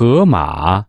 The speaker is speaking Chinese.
河马。